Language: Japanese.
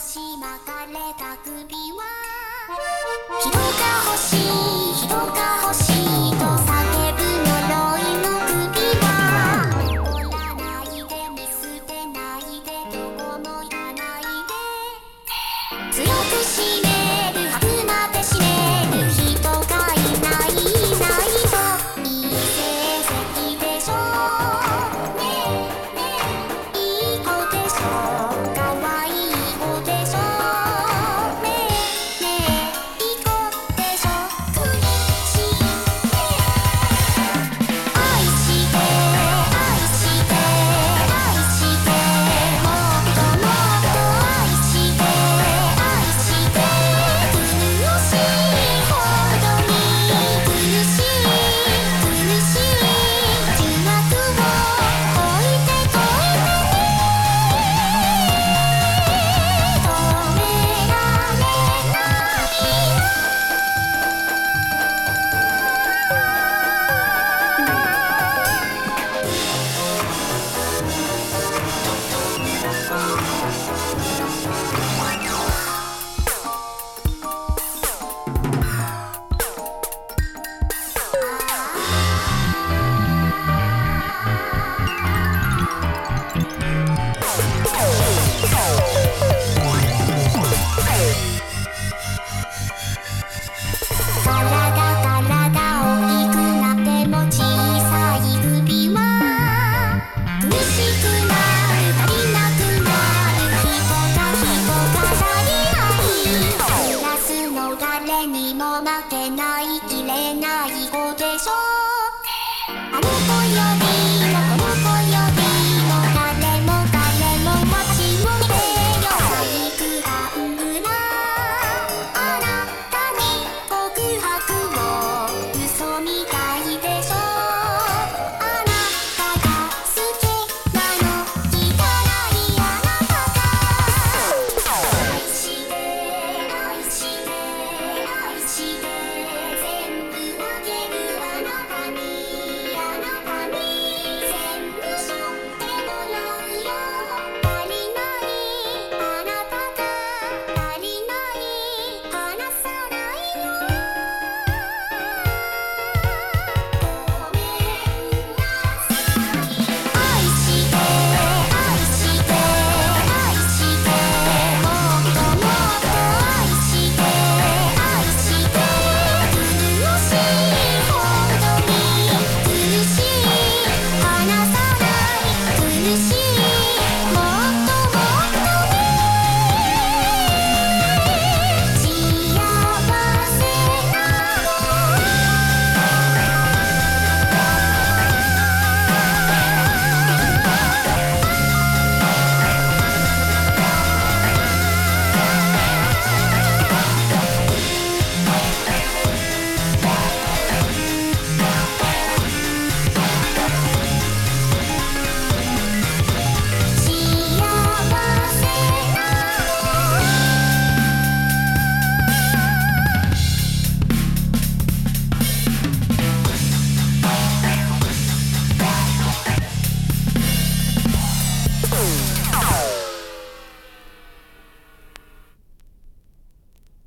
しまかれた首は」「昼が欲しい」なてない綺れない碁でしょ？あの子より